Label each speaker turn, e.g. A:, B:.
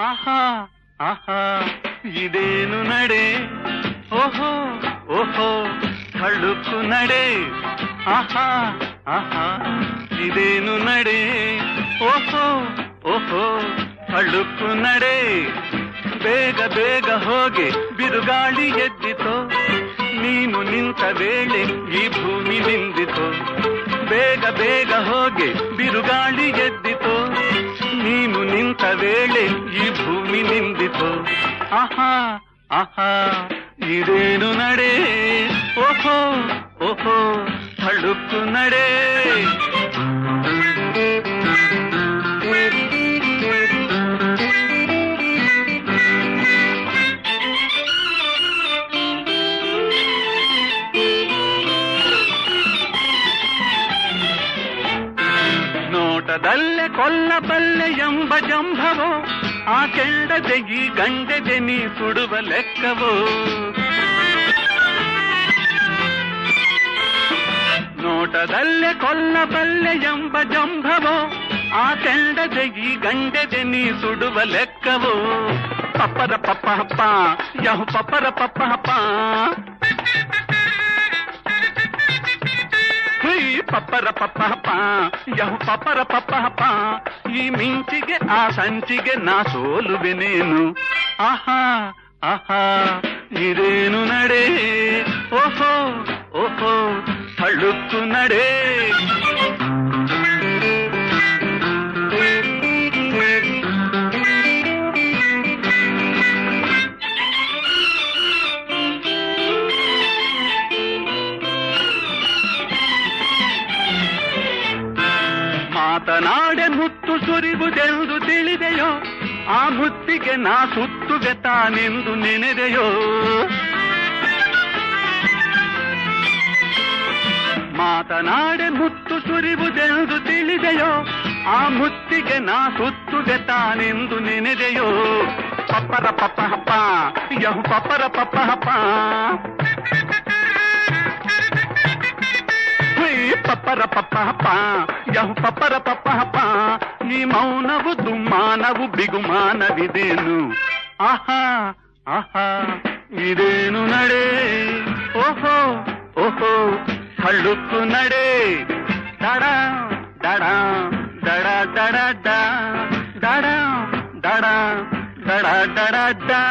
A: ಆಹಾ ಇದೇನು ನಡೆ? ಓಹೋ ಓಹೋ ಹಳುಕು ನಡೆ. ಆಹಾ ಆಹಾ, ಇದೇನು ನಡೆ? ಓಹೋ ಓಹೋ ಹಳುಕು ನಡೆ. ಬೇಗ ಬೇಗ ಹೋಗಿ ಬಿರುಗಾಳಿ ಎದ್ದಿತೋ. ನೀನು ನಿಂತ ವೇಳೆ ಈ ಭೂಮಿ ನಿಂದಿತೋ. ಬೇಗ ಬೇಗ ಹೋಗಿ ಬಿರುಗಾಳಿ ಎದ್ದಿತೋ. ನೀನು ನಿಂತ ವೇಳೆ ಈ ಭೂಮಿ ನಿಂದಿತೋ ಆಹಾ ಆಹಾ ಇದೇನು ನಡೆ ಓಹೋ ಓಹೋ ತಳುಕು ನಡೆ ನೋಟದಲ್ಲೇ ಕೊಲ್ಲಬಲ್ಲೆ ಎಂಬ ಜಂಭವೋ ಆ ಕೆಂಡದೆ ಈ ಗಂಡೆದೆ ನೀ ಸುಡುವ ಲೆಕ್ಕವೋ ನೋಟದಲ್ಲೇ ಕೊಲ್ಲಬಲ್ಲೆ ಎಂಬ ಜಂಭವೋ ಆ ಕೆಂಡದೆ ಈ ಗಂಡೆದೆ ನೀ ಸುಡುವ ಲೆಕ್ಕವೋ ಪಪ್ಪರ ಪಪ್ಪ ಹಪ್ಪ ಯಹು ಪಪ್ಪರ ಪಪ್ಪ ಹಪ್ಪ ಹುಯ್ ಪಪ್ಪರ ಪಪ್ಪ ಹಪ್ಪ ಯಹು ಪಪ್ಪರ ಪಪ್ಪ ಹಪ್ಪ ಈ ಮಿಂಚಿಗೆ ಆ ಸಂಚಿಗೆ ನಾ ಸೋಲುವೆನೇನು ಆಹಾ ಆಹಾ ಇದೇನು ನಡೆ ಓಹೋ ಓಹೋ ತಳುಕು ನಡೆ ಮಾತನಾಡೆ ಮುತ್ತು ಸುರಿಬುದೆಂದು ತಿಳಿದೆಯೋ, ಆ ಮುತ್ತಿಗೆ ನಾ ಸುತ್ತುಗೆ ತಾನೆಂದು ನೆನೆದೆಯೋ. ಮಾತನಾಡೆ ಮುತ್ತು ಸುರಿವುದೆಂದು ತಿಳಿದೆಯೋ, ಆ ಮುತ್ತಿಗೆ ನಾ ಸುತ್ತುಗೆ ತಾನೆಂದು ನೆನೆದೆಯೋ. ಪಪ್ಪರ ಪಪ್ಪ ಹಪ್ಪ, ಯಹು ಪಪ್ಪರ ಪಪ್ಪ ಹಪ್ಪ. పపర పప్పహప్ప యహు పప్పర పప్పహప్ప నీ మౌనవు దుమ్మానవు బిగుమానవిదేను ఆహా ఆహా ఇదేను నడే ఓహో ఓహో కళ్ళుక్కు నడే. దడా దడా దడా దడా దడా దడా దడా దడా దడా డా